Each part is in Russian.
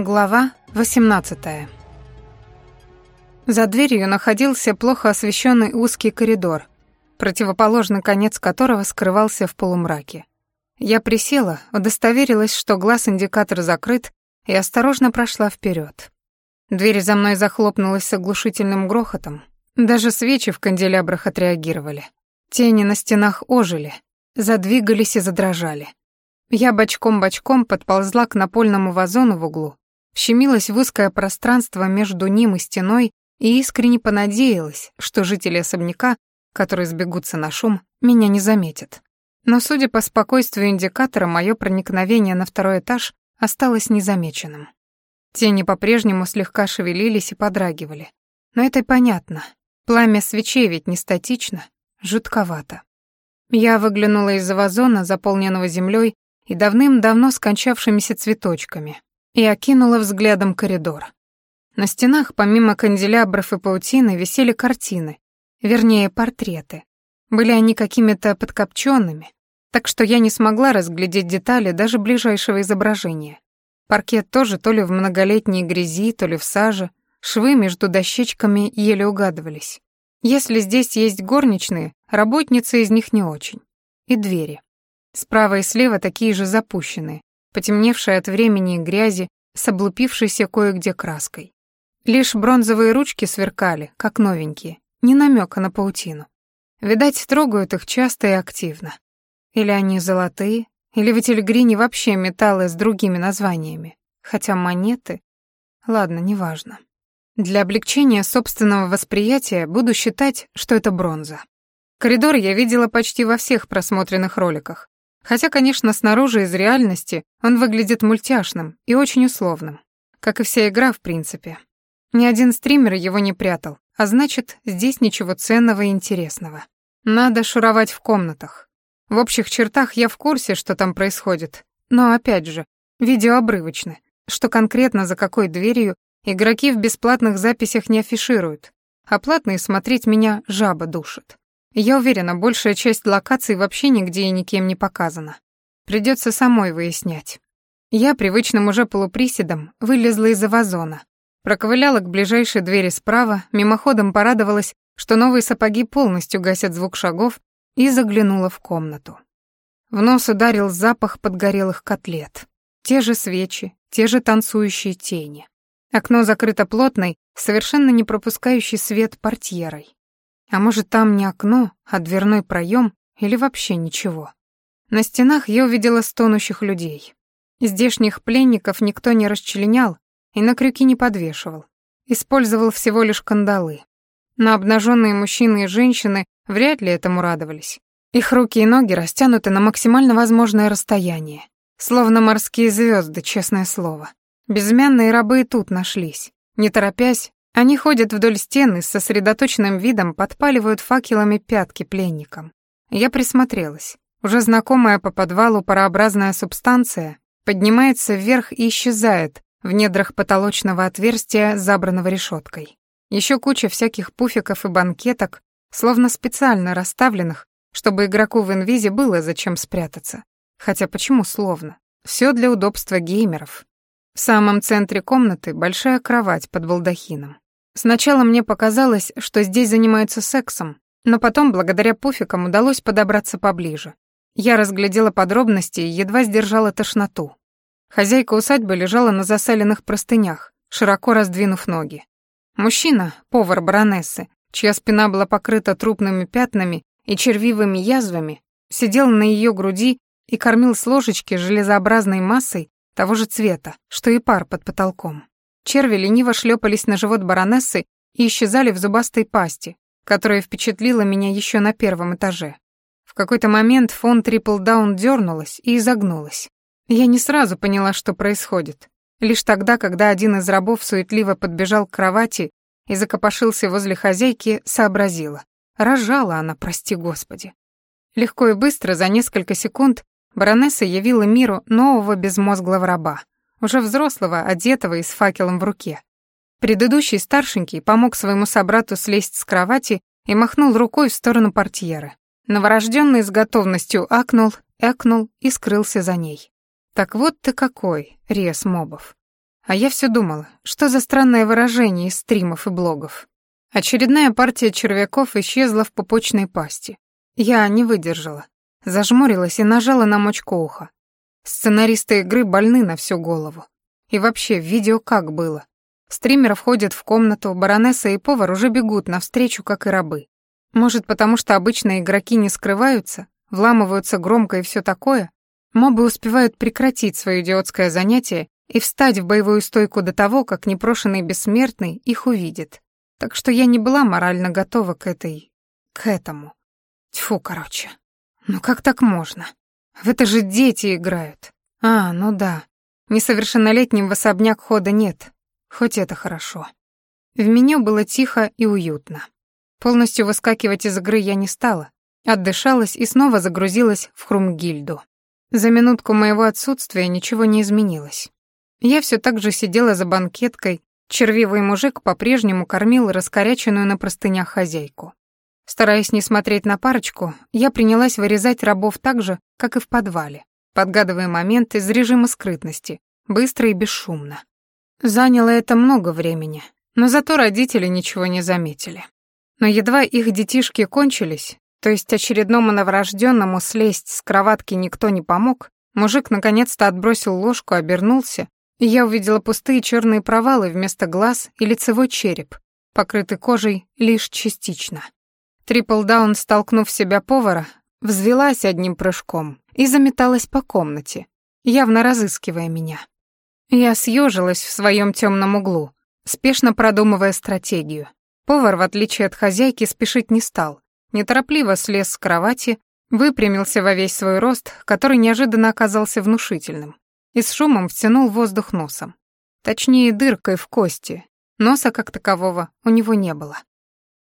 Глава 18. За дверью находился плохо освещенный узкий коридор, противоположный конец которого скрывался в полумраке. Я присела, удостоверилась, что глаз-индикатор закрыт, и осторожно прошла вперед. Дверь за мной захлопнулась с оглушительным грохотом. Даже свечи в канделябрах отреагировали. Тени на стенах ожили, задвигались и задрожали. Я бочком-бочком подползла к напольному вазону в углу, щемилась в узкое пространство между ним и стеной и искренне понадеялась, что жители особняка, которые сбегутся на шум, меня не заметят. Но, судя по спокойствию индикатора, мое проникновение на второй этаж осталось незамеченным. Тени по-прежнему слегка шевелились и подрагивали. Но это понятно. Пламя свечей ведь не статично, жутковато. Я выглянула из-за вазона, заполненного землей и давным-давно скончавшимися цветочками, и окинула взглядом коридор. На стенах, помимо канделябров и паутины, висели картины, вернее, портреты. Были они какими-то подкопченными, так что я не смогла разглядеть детали даже ближайшего изображения. Паркет тоже то ли в многолетней грязи, то ли в саже, швы между дощечками еле угадывались. Если здесь есть горничные, работницы из них не очень. И двери. Справа и слева такие же запущенные, потемневшие от времени и грязи, с облупившейся кое-где краской. Лишь бронзовые ручки сверкали, как новенькие, ни намека на паутину. Видать, трогают их часто и активно. Или они золотые, или в Этельгрине вообще металлы с другими названиями. Хотя монеты... Ладно, неважно. Для облегчения собственного восприятия буду считать, что это бронза. Коридор я видела почти во всех просмотренных роликах. Хотя, конечно, снаружи из реальности он выглядит мультяшным и очень условным. Как и вся игра, в принципе. Ни один стример его не прятал, а значит, здесь ничего ценного и интересного. Надо шуровать в комнатах. В общих чертах я в курсе, что там происходит. Но, опять же, видео обрывочно. Что конкретно за какой дверью, игроки в бесплатных записях не афишируют. А платные смотреть меня жаба душит. Я уверена, большая часть локаций вообще нигде и никем не показана. Придется самой выяснять. Я привычным уже полуприседом вылезла из-за вазона, проковыляла к ближайшей двери справа, мимоходом порадовалась, что новые сапоги полностью гасят звук шагов, и заглянула в комнату. В нос ударил запах подгорелых котлет. Те же свечи, те же танцующие тени. Окно закрыто плотной, совершенно не пропускающей свет портьерой. А может, там не окно, а дверной проем или вообще ничего. На стенах я увидела стонущих людей. Здешних пленников никто не расчленял и на крюки не подвешивал. Использовал всего лишь кандалы. На обнаженные мужчины и женщины вряд ли этому радовались. Их руки и ноги растянуты на максимально возможное расстояние. Словно морские звезды, честное слово. Безымянные рабы и тут нашлись. Не торопясь, они ходят вдоль стены с сосредоточенным видом, подпаливают факелами пятки пленникам. Я присмотрелась. Уже знакомая по подвалу парообразная субстанция поднимается вверх и исчезает в недрах потолочного отверстия, забранного решеткой. Еще куча всяких пуфиков и банкеток, словно специально расставленных, чтобы игроку в инвизе было зачем спрятаться. Хотя почему словно? Все для удобства геймеров. В самом центре комнаты большая кровать под балдахином. Сначала мне показалось, что здесь занимаются сексом, но потом, благодаря пуфикам, удалось подобраться поближе. Я разглядела подробности и едва сдержала тошноту. Хозяйка усадьбы лежала на засаленных простынях, широко раздвинув ноги. Мужчина, повар баронессы, чья спина была покрыта трупными пятнами и червивыми язвами, сидел на ее груди и кормил с ложечки железообразной массой того же цвета, что и пар под потолком. Черви лениво шлепались на живот баронессы и исчезали в зубастой пасти, которая впечатлила меня еще на первом этаже. В какой-то момент фон Триплдаун дернулась и изогнулась. Я не сразу поняла, что происходит. Лишь тогда, когда один из рабов суетливо подбежал к кровати и закопошился возле хозяйки, сообразила. Рожала она, прости господи. Легко и быстро, за несколько секунд, баронесса явила миру нового безмозглого раба уже взрослого, одетого и с факелом в руке. Предыдущий старшенький помог своему собрату слезть с кровати и махнул рукой в сторону портьеры. Новорожденный с готовностью акнул, экнул и скрылся за ней. Так вот ты какой, рез мобов. А я все думала, что за странное выражение из стримов и блогов. Очередная партия червяков исчезла в пупочной пасти. Я не выдержала. Зажмурилась и нажала на мочку уха. Сценаристы игры больны на всю голову. И вообще, видео как было. Стример входит в комнату, баронесса и повар уже бегут навстречу, как и рабы. Может, потому что обычно игроки не скрываются, вламываются громко и все такое? Мобы успевают прекратить свое идиотское занятие и встать в боевую стойку до того, как непрошенный бессмертный их увидит. Так что я не была морально готова к этой... к этому. Тьфу, короче. Ну как так можно? В это же дети играют. А, ну да. Несовершеннолетним в особняк хода нет. Хоть это хорошо. В меню было тихо и уютно. Полностью выскакивать из игры я не стала. Отдышалась и снова загрузилась в Хрумгильду. За минутку моего отсутствия ничего не изменилось. Я все так же сидела за банкеткой, червивый мужик по-прежнему кормил раскоряченную на простынях хозяйку. Стараясь не смотреть на парочку, я принялась вырезать рабов так же, как и в подвале, подгадывая момент из режима скрытности, быстро и бесшумно. Заняло это много времени, но зато родители ничего не заметили. Но едва их детишки кончились, то есть очередному новорожденному слезть с кроватки никто не помог, мужик наконец-то отбросил ложку, обернулся, и я увидела пустые черные провалы вместо глаз и лицевой череп, покрытый кожей лишь частично. Трипл-даун, столкнув себя повара, взвелась одним прыжком и заметалась по комнате, явно разыскивая меня. Я съежилась в своем темном углу, спешно продумывая стратегию. Повар, в отличие от хозяйки, спешить не стал, неторопливо слез с кровати, выпрямился во весь свой рост, который неожиданно оказался внушительным, и с шумом втянул воздух носом. Точнее, дыркой в кости. Носа как такового у него не было.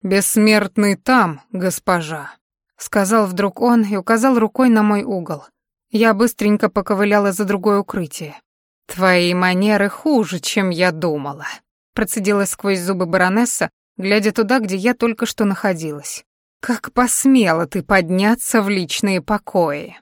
«Бессмертный там, госпожа», — сказал вдруг он и указал рукой на мой угол. Я быстренько поковыляла за другое укрытие. «Твои манеры хуже, чем я думала», — процедила сквозь зубы баронесса, глядя туда, где я только что находилась. «Как посмела ты подняться в личные покои!»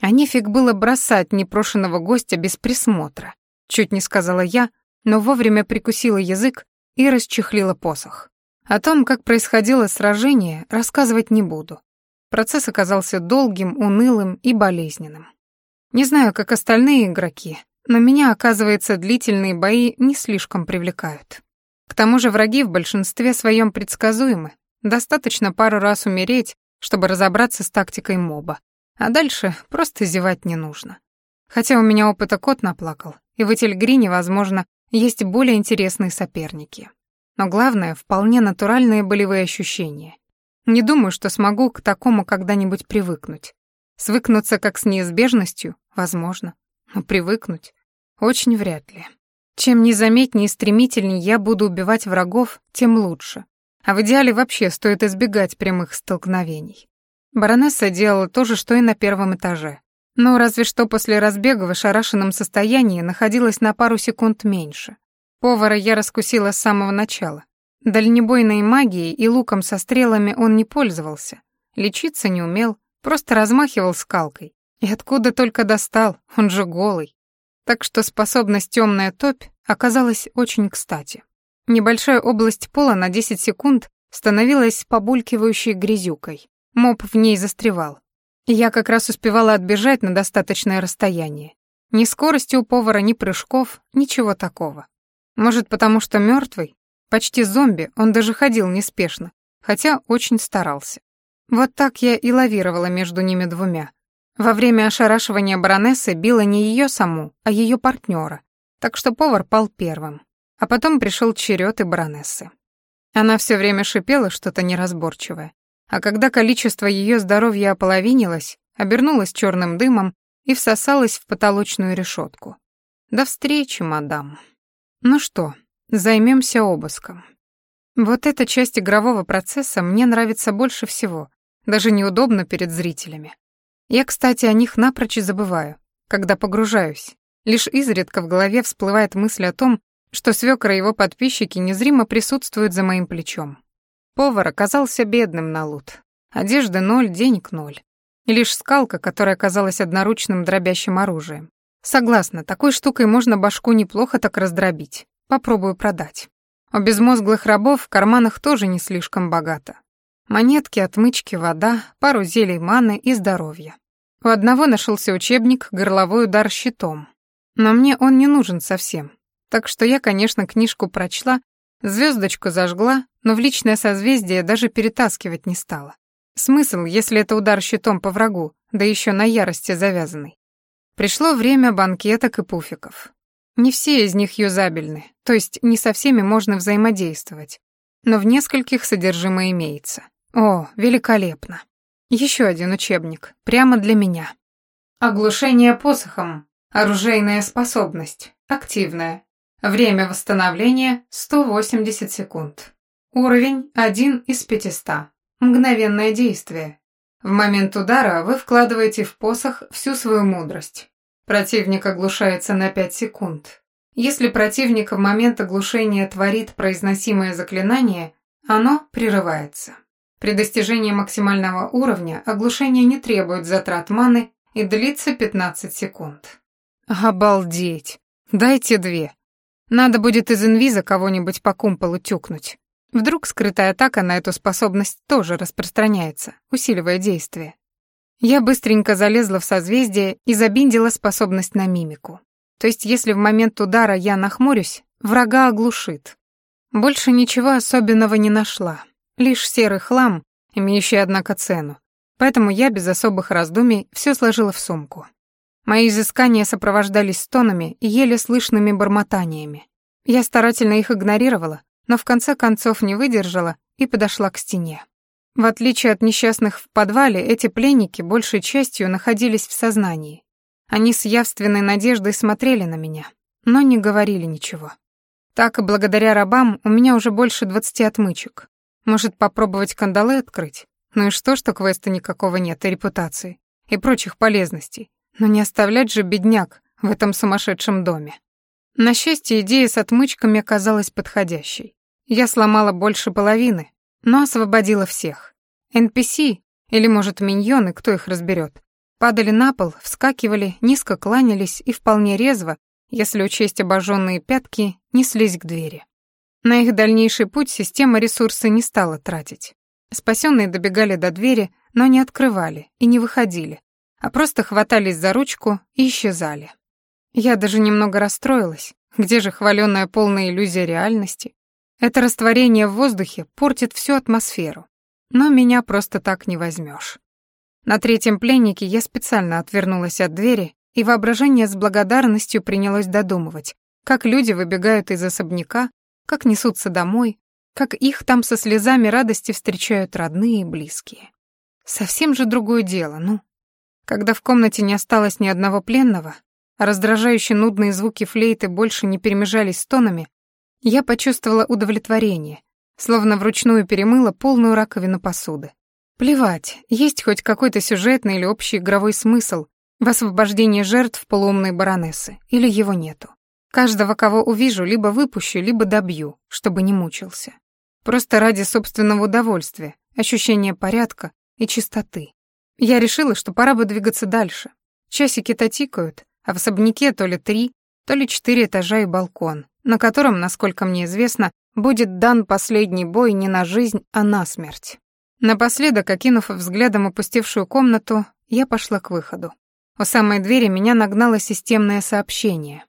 А нефиг было бросать непрошенного гостя без присмотра, чуть не сказала я, но вовремя прикусила язык и расчехлила посох. О том, как происходило сражение, рассказывать не буду. Процесс оказался долгим, унылым и болезненным. Не знаю, как остальные игроки, но меня, оказывается, длительные бои не слишком привлекают. К тому же враги в большинстве своем предсказуемы, Достаточно пару раз умереть, чтобы разобраться с тактикой моба. А дальше просто зевать не нужно. Хотя у меня опыта кот наплакал, и в Этельгрине, возможно, есть более интересные соперники. Но главное, вполне натуральные болевые ощущения. Не думаю, что смогу к такому когда-нибудь привыкнуть. Свыкнуться как с неизбежностью, возможно. Но привыкнуть очень вряд ли. Чем незаметнее и стремительнее я буду убивать врагов, тем лучше. А в идеале вообще стоит избегать прямых столкновений. Баронесса делала то же, что и на первом этаже. Но разве что после разбега в ошарашенном состоянии находилась на пару секунд меньше. Повара я раскусила с самого начала. Дальнебойной магией и луком со стрелами он не пользовался. Лечиться не умел, просто размахивал скалкой. И откуда только достал, он же голый. Так что способность темная топь оказалась очень кстати. Небольшая область пола на 10 секунд становилась побулькивающей грязюкой. Моб в ней застревал. Я как раз успевала отбежать на достаточное расстояние. Ни скорости у повара, ни прыжков, ничего такого. Может, потому что мертвый, почти зомби, он даже ходил неспешно, хотя очень старался. Вот так я и лавировала между ними двумя. Во время ошарашивания баронессы била не ее саму, а ее партнера, так что повар пал первым. А потом пришел черед и баронессы. Она все время шипела что-то неразборчивое, а когда количество ее здоровья ополовинилось, обернулась черным дымом и всосалась в потолочную решетку. До встречи, мадам. Ну что, займемся обыском. Вот эта часть игрового процесса мне нравится больше всего, даже неудобно перед зрителями. Я, кстати, о них напрочь забываю, когда погружаюсь. Лишь изредка в голове всплывает мысль о том, что свёкор и его подписчики незримо присутствуют за моим плечом. Повар оказался бедным на лут. Одежды ноль, денег ноль. И лишь скалка, которая оказалась одноручным дробящим оружием. Согласна, такой штукой можно башку неплохо так раздробить. Попробую продать. У безмозглых рабов в карманах тоже не слишком богато. Монетки, отмычки, вода, пару зелий маны и здоровья. У одного нашелся учебник «Горловой удар щитом». Но мне он не нужен совсем. Так что я, конечно, книжку прочла, звездочку зажгла, но в личное созвездие даже перетаскивать не стала. Смысл, если это удар щитом по врагу, да еще на ярости завязанный. Пришло время банкеток и пуфиков. Не все из них юзабельны, то есть не со всеми можно взаимодействовать, но в нескольких содержимое имеется. О, великолепно. Еще один учебник, прямо для меня. Оглушение посохом. Оружейная способность. Активная. Время восстановления 180 секунд. Уровень 1 из 500. Мгновенное действие. В момент удара вы вкладываете в посох всю свою мудрость. Противник оглушается на 5 секунд. Если противник в момент оглушения творит произносимое заклинание, оно прерывается. При достижении максимального уровня оглушение не требует затрат маны и длится 15 секунд. Обалдеть! Дайте две. Надо будет из инвиза кого-нибудь по кумполу тюкнуть. Вдруг скрытая атака на эту способность тоже распространяется, усиливая действие. Я быстренько залезла в созвездие и забиндила способность на мимику. То есть если в момент удара я нахмурюсь, врага оглушит. Больше ничего особенного не нашла. Лишь серый хлам, имеющий, однако, цену. Поэтому я без особых раздумий все сложила в сумку. Мои изыскания сопровождались стонами и еле слышными бормотаниями. Я старательно их игнорировала, но в конце концов не выдержала и подошла к стене. В отличие от несчастных в подвале, эти пленники большей частью находились в сознании. Они с явственной надеждой смотрели на меня, но не говорили ничего. Так, и благодаря рабам, у меня уже больше двадцати отмычек. Может, попробовать кандалы открыть? Ну и что, что квеста никакого нет, и репутации, и прочих полезностей. Но не оставлять же бедняк в этом сумасшедшем доме. На счастье, идея с отмычками оказалась подходящей. Я сломала больше половины, но освободила всех. NPC, или, может, миньоны, кто их разберет, падали на пол, вскакивали, низко кланялись и вполне резво, если учесть обожженные пятки, неслись к двери. На их дальнейший путь система ресурсы не стала тратить. Спасенные добегали до двери, но не открывали и не выходили, а просто хватались за ручку и исчезали. Я даже немного расстроилась. Где же хваленная полная иллюзия реальности? Это растворение в воздухе портит всю атмосферу. Но меня просто так не возьмешь. На третьем пленнике я специально отвернулась от двери, и воображение с благодарностью принялось додумывать, как люди выбегают из особняка, как несутся домой, как их там со слезами радости встречают родные и близкие. Совсем же другое дело, ну. Когда в комнате не осталось ни одного пленного, а раздражающие нудные звуки флейты больше не перемежались с тонами, я почувствовала удовлетворение, словно вручную перемыла полную раковину посуды. Плевать, есть хоть какой-то сюжетный или общий игровой смысл в освобождении жертв полуумной баронессы, или его нету. Каждого, кого увижу, либо выпущу, либо добью, чтобы не мучился. Просто ради собственного удовольствия, ощущения порядка и чистоты. Я решила, что пора бы двигаться дальше. Часики-то тикают, а в особняке то ли три, то ли четыре этажа и балкон, на котором, насколько мне известно, будет дан последний бой не на жизнь, а на смерть. Напоследок, окинув взглядом опустевшую комнату, я пошла к выходу. У самой двери меня нагнало системное сообщение.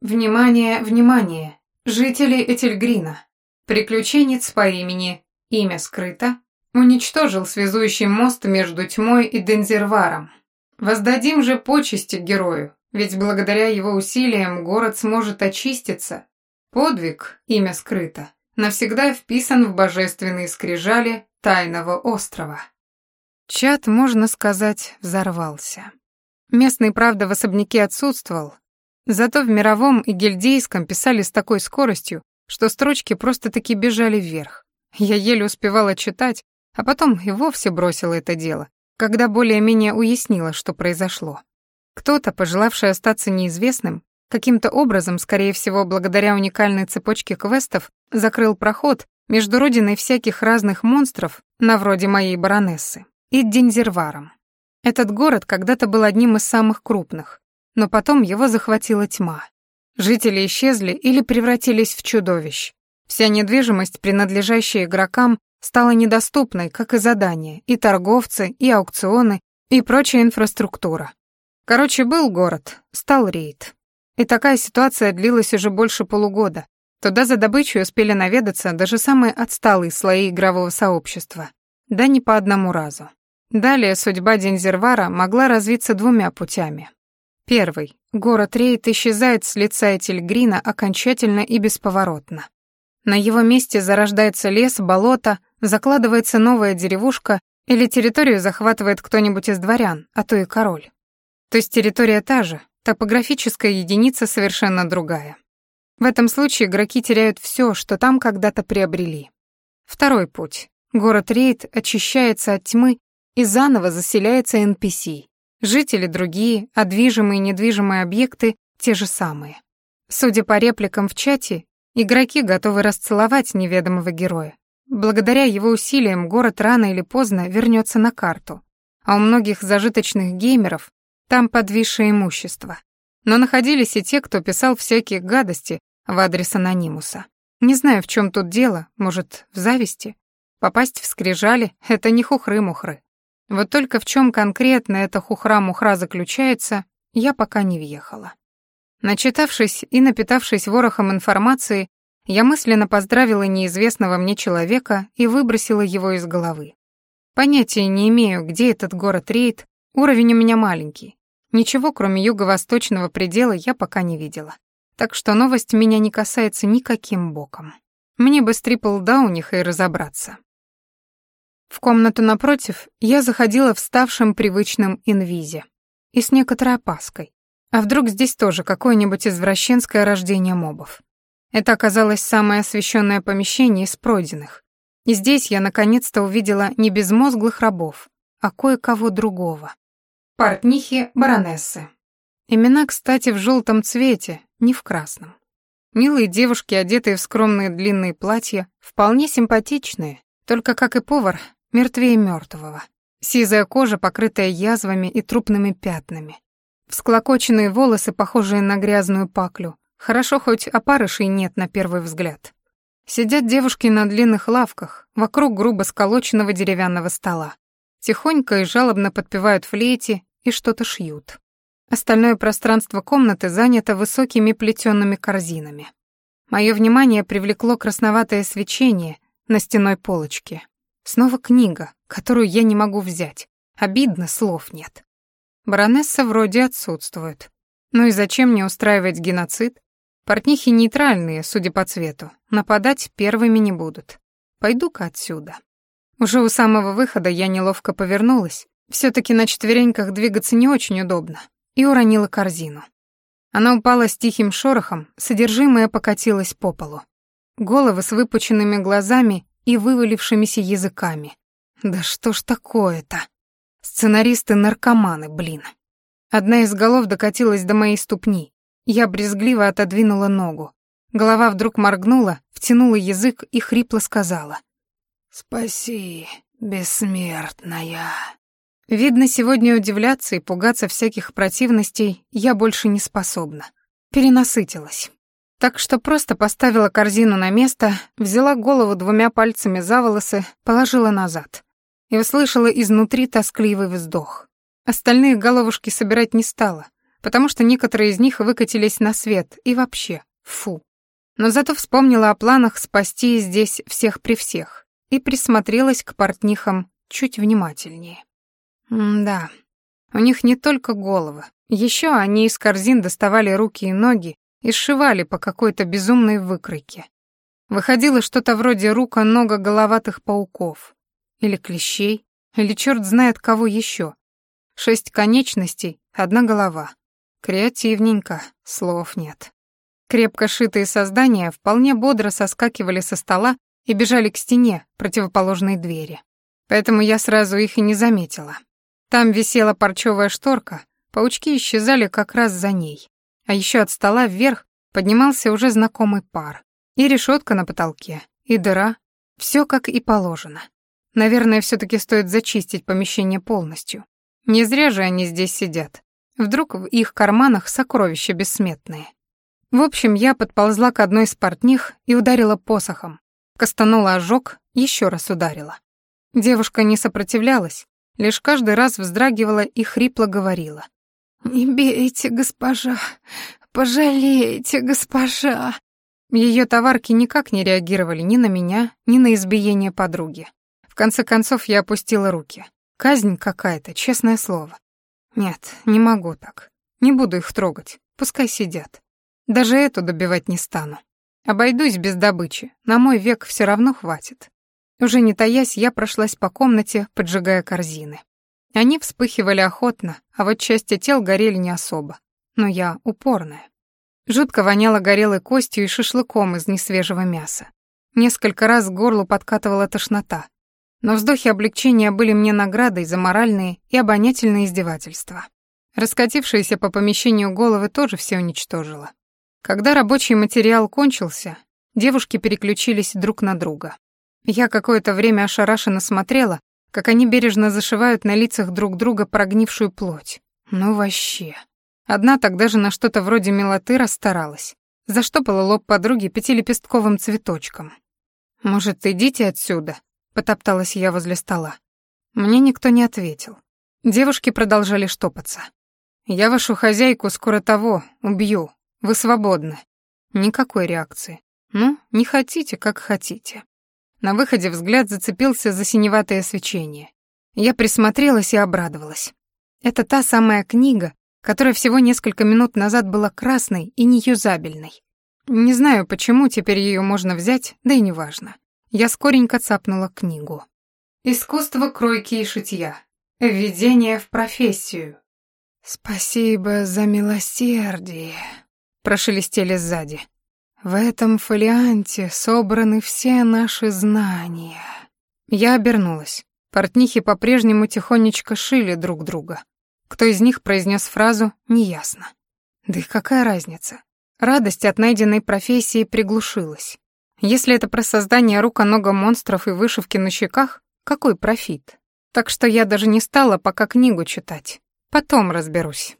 «Внимание, внимание! Жители Этельгрина! Приключенец по имени Имя скрыто уничтожил связующий мост между тьмой и Дензерваром. Воздадим же почести герою, ведь благодаря его усилиям город сможет очиститься Подвиг, имя скрыто, навсегда вписан в божественные скрижали тайного острова. Чат, можно сказать, взорвался. Местный, правда, в особняке отсутствовал, зато в мировом и гильдейском писали с такой скоростью, что строчки просто-таки бежали вверх. Я еле успевала читать, а потом и вовсе бросила это дело, когда более-менее уяснила, что произошло. Кто-то, пожелавший остаться неизвестным, Каким-то образом, скорее всего, благодаря уникальной цепочке квестов, закрыл проход между родиной всяких разных монстров, на вроде моей баронессы, и Дензерваром. Этот город когда-то был одним из самых крупных, но потом его захватила тьма. Жители исчезли или превратились в чудовищ. Вся недвижимость, принадлежащая игрокам, стала недоступной, как и задания, и торговцы, и аукционы, и прочая инфраструктура. Короче, был город, стал рейд. И такая ситуация длилась уже больше полугода. Туда за добычей успели наведаться даже самые отсталые слои игрового сообщества. Да не по одному разу. Далее судьба Дензервара могла развиться двумя путями. Первый. Город Рейд исчезает с лица Этельгрина окончательно и бесповоротно. На его месте зарождается лес, болото, закладывается новая деревушка или территорию захватывает кто-нибудь из дворян, а то и король. То есть территория та же, топографическая единица совершенно другая. В этом случае игроки теряют все, что там когда-то приобрели. Второй путь. Город Рейд очищается от тьмы и заново заселяется NPC. Жители другие, а движимые и недвижимые объекты те же самые. Судя по репликам в чате, игроки готовы расцеловать неведомого героя. Благодаря его усилиям город рано или поздно вернется на карту, а у многих зажиточных геймеров там подвисшее имущество. Но находились и те, кто писал всякие гадости в адрес анонимуса. Не знаю, в чем тут дело, может, в зависти. Попасть в скрижали — это не хухры-мухры. Вот только в чем конкретно эта хухра-мухра заключается, я пока не въехала. Начитавшись и напитавшись ворохом информации, я мысленно поздравила неизвестного мне человека и выбросила его из головы. Понятия не имею, где этот город Рейд, уровень у меня маленький. Ничего, кроме юго-восточного предела, я пока не видела. Так что новость меня не касается никаким боком. Мне бы стрипл-дауниха и разобраться. В комнату напротив я заходила в ставшем привычном инвизе. И с некоторой опаской. А вдруг здесь тоже какое-нибудь извращенское рождение мобов? Это оказалось самое освещенное помещение из пройденных. И здесь я наконец-то увидела не безмозглых рабов, а кое-кого другого. Портнихи баронессы. Имена, кстати, в желтом цвете, не в красном. Милые девушки, одетые в скромные длинные платья, вполне симпатичные, только, как и повар, мертвее мертвого. Сизая кожа, покрытая язвами и трупными пятнами. Всклокоченные волосы, похожие на грязную паклю. Хорошо, хоть опарышей нет на первый взгляд. Сидят девушки на длинных лавках, вокруг грубо сколоченного деревянного стола. Тихонько и жалобно подпевают флейте и что-то шьют. Остальное пространство комнаты занято высокими плетёными корзинами. Моё внимание привлекло красноватое свечение на стеной полочке. Снова книга, которую я не могу взять. Обидно, слов нет. Баронесса вроде отсутствует. Ну и зачем мне устраивать геноцид? Портнихи нейтральные, судя по цвету. Нападать первыми не будут. Пойду-ка отсюда. Уже у самого выхода я неловко повернулась. Все таки на четвереньках двигаться не очень удобно. И уронила корзину. Она упала с тихим шорохом, содержимое покатилось по полу. Головы с выпученными глазами и вывалившимися языками. Да что ж такое-то? Сценаристы-наркоманы, блин. Одна из голов докатилась до моей ступни. Я брезгливо отодвинула ногу. Голова вдруг моргнула, втянула язык и хрипло сказала. «Спаси, бессмертная». Видно, сегодня удивляться и пугаться всяких противностей я больше не способна. Перенасытилась. Так что просто поставила корзину на место, взяла голову двумя пальцами за волосы, положила назад. И услышала изнутри тоскливый вздох. Остальные головушки собирать не стала, потому что некоторые из них выкатились на свет и вообще, фу. Но зато вспомнила о планах спасти здесь всех при всех и присмотрелась к портнихам чуть внимательнее. М да, у них не только головы, еще они из корзин доставали руки и ноги и сшивали по какой-то безумной выкройке. Выходило что-то вроде рука-нога головатых пауков. Или клещей, или черт знает кого еще. Шесть конечностей, одна голова. Креативненько, слов нет. Крепко шитые создания вполне бодро соскакивали со стола и бежали к стене, противоположной двери. Поэтому я сразу их и не заметила. Там висела парчевая шторка, паучки исчезали как раз за ней. А еще от стола вверх поднимался уже знакомый пар. И решетка на потолке, и дыра. Все как и положено. Наверное, все таки стоит зачистить помещение полностью. Не зря же они здесь сидят. Вдруг в их карманах сокровища бессмертные. В общем, я подползла к одной из портних и ударила посохом. Костанула ожог, еще раз ударила. Девушка не сопротивлялась, лишь каждый раз вздрагивала и хрипло говорила. «Не бейте, госпожа, пожалейте, госпожа». Ее товарки никак не реагировали ни на меня, ни на избиение подруги. В конце концов я опустила руки. Казнь какая-то, честное слово. Нет, не могу так. Не буду их трогать, пускай сидят. Даже эту добивать не стану. Обойдусь без добычи, на мой век все равно хватит. Уже не таясь, я прошлась по комнате, поджигая корзины. Они вспыхивали охотно, а вот части тел горели не особо. Но я упорная. Жутко воняло горелой костью и шашлыком из несвежего мяса. Несколько раз горлу подкатывала тошнота. Но вздохи облегчения были мне наградой за моральные и обонятельные издевательства. Раскатившиеся по помещению головы тоже все уничтожило. Когда рабочий материал кончился, девушки переключились друг на друга. Я какое-то время ошарашенно смотрела, как они бережно зашивают на лицах друг друга прогнившую плоть. Ну вообще. Одна тогда же на что-то вроде милоты расстаралась. Заштопала лоб подруги пятилепестковым цветочком. «Может, идите отсюда?» — потопталась я возле стола. Мне никто не ответил. Девушки продолжали штопаться. «Я вашу хозяйку скоро того убью. Вы свободны». Никакой реакции. Ну, не хотите, как хотите. На выходе взгляд зацепился за синеватое свечение. Я присмотрелась и обрадовалась. Это та самая книга, которая всего несколько минут назад была красной и неюзабельной. Не знаю, почему теперь ее можно взять, да и неважно. Я скоренько цапнула книгу. «Искусство кройки и шитья. Введение в профессию». «Спасибо за милосердие», — прошелестели сзади. «В этом фолианте собраны все наши знания». Я обернулась. Портнихи по-прежнему тихонечко шили друг друга. Кто из них произнес фразу, неясно. Да и какая разница? Радость от найденной профессии приглушилась. Если это про создание рук-нога монстров и вышивки на щеках, какой профит? Так что я даже не стала пока книгу читать. Потом разберусь.